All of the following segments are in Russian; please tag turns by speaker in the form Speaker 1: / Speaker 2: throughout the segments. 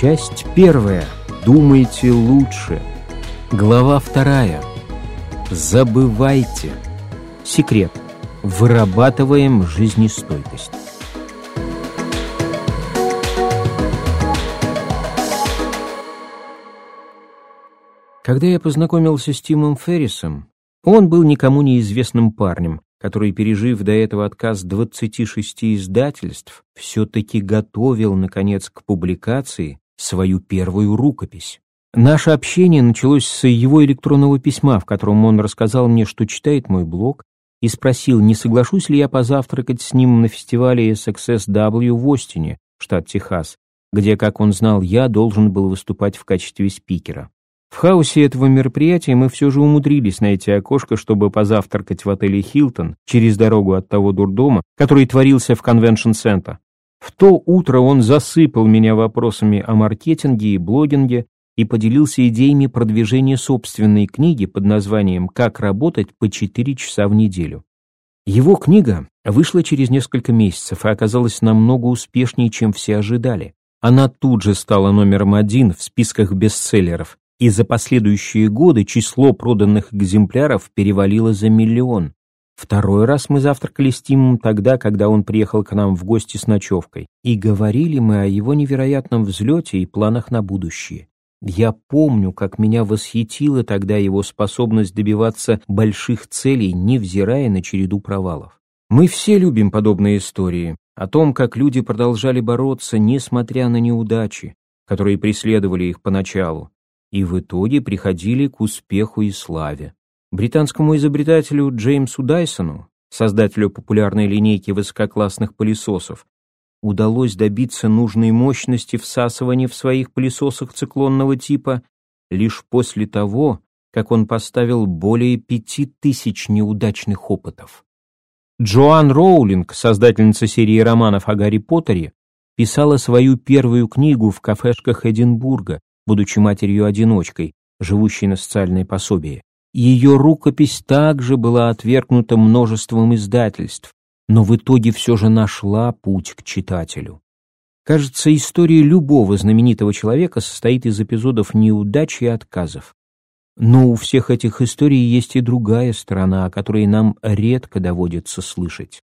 Speaker 1: Часть первая. Думайте лучше. Глава вторая. Забывайте. Секрет. Вырабатываем жизнестойкость. Когда я познакомился с Тимом Феррисом, он был никому неизвестным парнем, который, пережив до этого отказ 26 издательств, все-таки готовил, наконец, к публикации свою первую рукопись. Наше общение началось с его электронного письма, в котором он рассказал мне, что читает мой блог, и спросил, не соглашусь ли я позавтракать с ним на фестивале SXSW в Остине, штат Техас, где, как он знал, я должен был выступать в качестве спикера. В хаосе этого мероприятия мы все же умудрились найти окошко, чтобы позавтракать в отеле «Хилтон» через дорогу от того дурдома, который творился в конвеншн-центр. В то утро он засыпал меня вопросами о маркетинге и блогинге и поделился идеями продвижения собственной книги под названием «Как работать по 4 часа в неделю». Его книга вышла через несколько месяцев и оказалась намного успешнее, чем все ожидали. Она тут же стала номером один в списках бестселлеров, и за последующие годы число проданных экземпляров перевалило за миллион. Второй раз мы завтракали с Тимом тогда, когда он приехал к нам в гости с ночевкой, и говорили мы о его невероятном взлете и планах на будущее. Я помню, как меня восхитила тогда его способность добиваться больших целей, невзирая на череду провалов. Мы все любим подобные истории о том, как люди продолжали бороться, несмотря на неудачи, которые преследовали их поначалу, и в итоге приходили к успеху и славе. Британскому изобретателю Джеймсу Дайсону, создателю популярной линейки высококлассных пылесосов, удалось добиться нужной мощности всасывания в своих пылесосах циклонного типа лишь после того, как он поставил более пяти тысяч неудачных опытов. Джоан Роулинг, создательница серии романов о Гарри Поттере, писала свою первую книгу в кафешках Эдинбурга, будучи матерью-одиночкой, живущей на социальные пособия. Ее рукопись также была отвергнута множеством издательств, но в итоге все же нашла путь к читателю. Кажется, история любого знаменитого человека состоит из эпизодов неудач и отказов. Но у всех этих историй есть и другая сторона, о которой нам редко доводится слышать.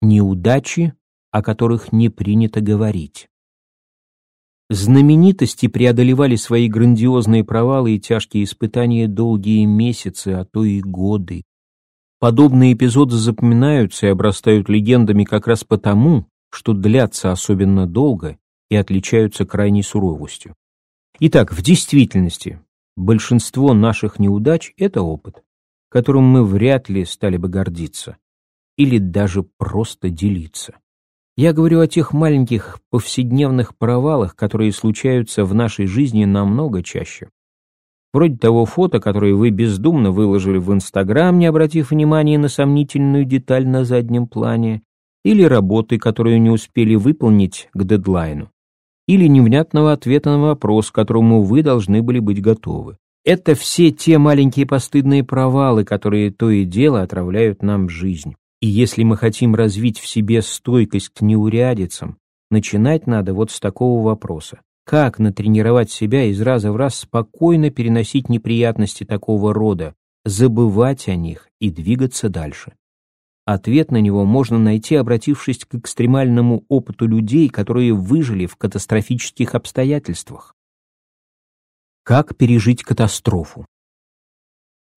Speaker 1: Неудачи, о которых не принято говорить. Знаменитости преодолевали свои грандиозные провалы и тяжкие испытания долгие месяцы, а то и годы. Подобные эпизоды запоминаются и обрастают легендами как раз потому, что длятся особенно долго и отличаются крайней суровостью. Итак, в действительности, большинство наших неудач – это опыт, которым мы вряд ли стали бы гордиться или даже просто делиться. Я говорю о тех маленьких повседневных провалах, которые случаются в нашей жизни намного чаще. Вроде того фото, которое вы бездумно выложили в Инстаграм, не обратив внимания на сомнительную деталь на заднем плане, или работы, которую не успели выполнить к дедлайну, или невнятного ответа на вопрос, к которому вы должны были быть готовы. Это все те маленькие постыдные провалы, которые то и дело отравляют нам жизнь. И если мы хотим развить в себе стойкость к неурядицам, начинать надо вот с такого вопроса. Как натренировать себя из раза в раз спокойно переносить неприятности такого рода, забывать о них и двигаться дальше? Ответ на него можно найти, обратившись к экстремальному опыту людей, которые выжили в катастрофических обстоятельствах. Как пережить катастрофу?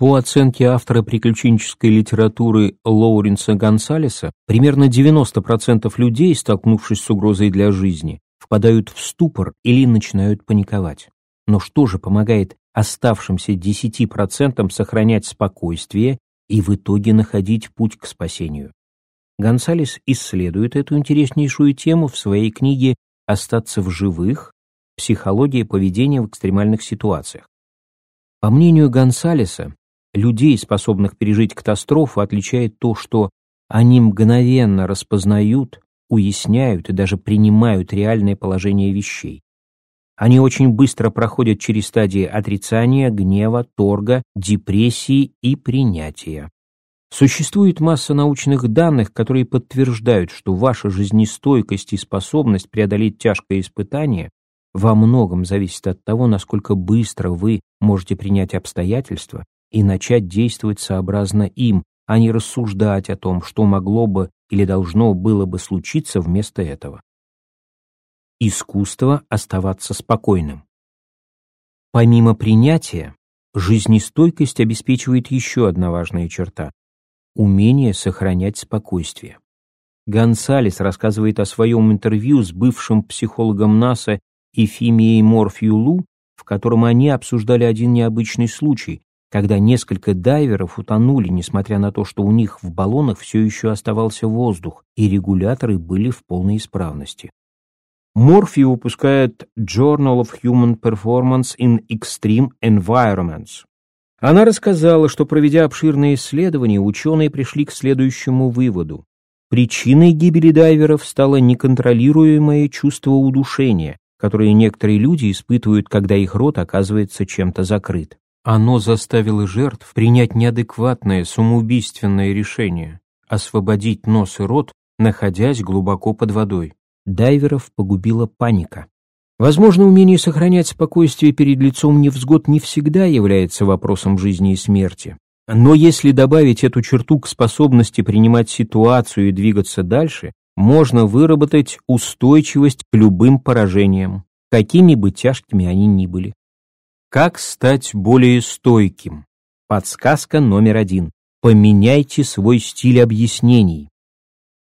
Speaker 1: По оценке автора приключенческой литературы Лоуренса Гонсалеса, примерно 90% людей, столкнувшись с угрозой для жизни, впадают в ступор или начинают паниковать. Но что же помогает оставшимся 10% сохранять спокойствие и в итоге находить путь к спасению? Гонсалес исследует эту интереснейшую тему в своей книге «Остаться в живых. Психология поведения в экстремальных ситуациях». По мнению Гонсалеса, людей, способных пережить катастрофу, отличает то, что они мгновенно распознают, уясняют и даже принимают реальное положение вещей. Они очень быстро проходят через стадии отрицания, гнева, торга, депрессии и принятия. Существует масса научных данных, которые подтверждают, что ваша жизнестойкость и способность преодолеть тяжкое испытание во многом зависит от того, насколько быстро вы можете принять обстоятельства и начать действовать сообразно им, а не рассуждать о том, что могло бы или должно было бы случиться вместо этого. Искусство оставаться спокойным. Помимо принятия, жизнестойкость обеспечивает еще одна важная черта – умение сохранять спокойствие. Гонсалес рассказывает о своем интервью с бывшим психологом НАСА Эфимией Морфью в котором они обсуждали один необычный случай, когда несколько дайверов утонули, несмотря на то, что у них в баллонах все еще оставался воздух, и регуляторы были в полной исправности. Морфи выпускает Journal of Human Performance in Extreme Environments. Она рассказала, что, проведя обширные исследования, ученые пришли к следующему выводу. Причиной гибели дайверов стало неконтролируемое чувство удушения, которое некоторые люди испытывают, когда их рот оказывается чем-то закрыт. Оно заставило жертв принять неадекватное самоубийственное решение – освободить нос и рот, находясь глубоко под водой. Дайверов погубила паника. Возможно, умение сохранять спокойствие перед лицом невзгод не всегда является вопросом жизни и смерти. Но если добавить эту черту к способности принимать ситуацию и двигаться дальше, можно выработать устойчивость к любым поражениям, какими бы тяжкими они ни были. Как стать более стойким? Подсказка номер один. Поменяйте свой стиль объяснений.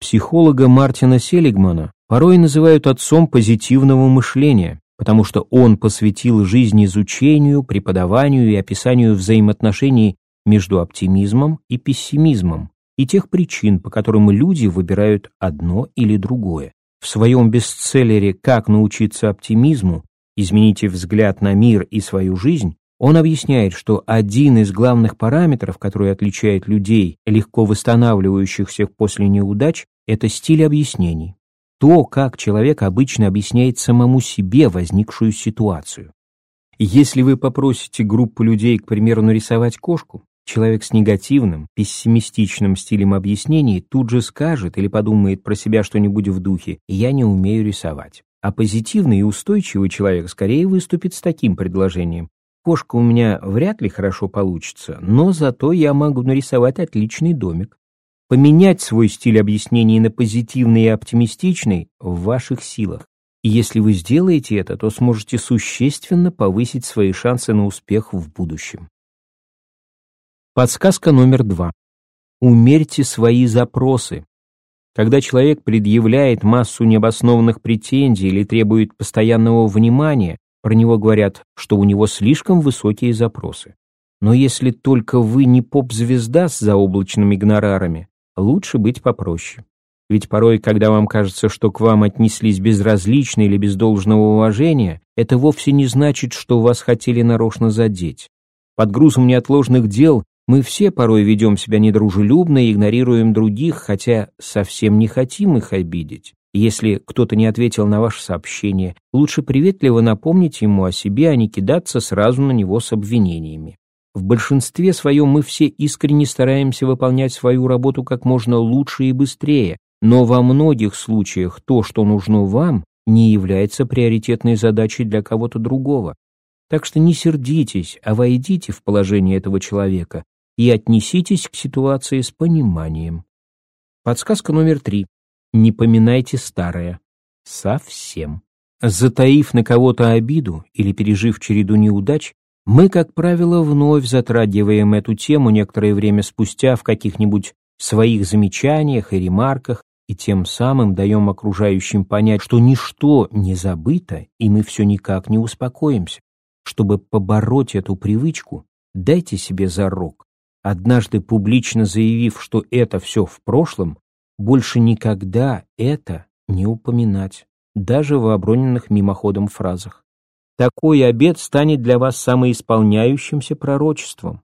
Speaker 1: Психолога Мартина Селигмана порой называют отцом позитивного мышления, потому что он посвятил жизнь изучению, преподаванию и описанию взаимоотношений между оптимизмом и пессимизмом и тех причин, по которым люди выбирают одно или другое. В своем бестселлере «Как научиться оптимизму» «Измените взгляд на мир и свою жизнь», он объясняет, что один из главных параметров, который отличает людей, легко восстанавливающихся после неудач, это стиль объяснений. То, как человек обычно объясняет самому себе возникшую ситуацию. Если вы попросите группу людей, к примеру, нарисовать кошку, человек с негативным, пессимистичным стилем объяснений тут же скажет или подумает про себя что-нибудь в духе «я не умею рисовать». А позитивный и устойчивый человек скорее выступит с таким предложением. Кошка у меня вряд ли хорошо получится, но зато я могу нарисовать отличный домик. Поменять свой стиль объяснений на позитивный и оптимистичный в ваших силах. И если вы сделаете это, то сможете существенно повысить свои шансы на успех в будущем. Подсказка номер два. Умерьте свои запросы. Когда человек предъявляет массу необоснованных претензий или требует постоянного внимания, про него говорят, что у него слишком высокие запросы. Но если только вы не поп-звезда с заоблачными гонорарами, лучше быть попроще. Ведь порой, когда вам кажется, что к вам отнеслись безразлично или без должного уважения, это вовсе не значит, что вас хотели нарочно задеть. Под грузом неотложных дел мы все порой ведем себя недружелюбно и игнорируем других, хотя совсем не хотим их обидеть. Если кто-то не ответил на ваше сообщение, лучше приветливо напомнить ему о себе, а не кидаться сразу на него с обвинениями. В большинстве своем мы все искренне стараемся выполнять свою работу как можно лучше и быстрее, но во многих случаях то, что нужно вам, не является приоритетной задачей для кого-то другого. Так что не сердитесь, а войдите в положение этого человека, и отнеситесь к ситуации с пониманием. Подсказка номер три. Не поминайте старое. Совсем. Затаив на кого-то обиду или пережив череду неудач, мы, как правило, вновь затрагиваем эту тему некоторое время спустя в каких-нибудь своих замечаниях и ремарках, и тем самым даем окружающим понять, что ничто не забыто, и мы все никак не успокоимся. Чтобы побороть эту привычку, дайте себе зарок однажды публично заявив, что это все в прошлом, больше никогда это не упоминать, даже в оброненных мимоходом фразах. Такой обет станет для вас самоисполняющимся пророчеством.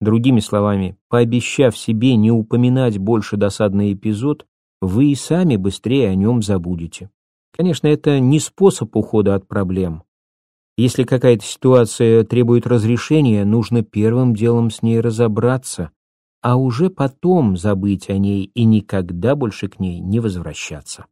Speaker 1: Другими словами, пообещав себе не упоминать больше досадный эпизод, вы и сами быстрее о нем забудете. Конечно, это не способ ухода от проблем, если какая-то ситуация требует разрешения, нужно первым делом с ней разобраться, а уже потом забыть о ней и никогда больше к ней не возвращаться.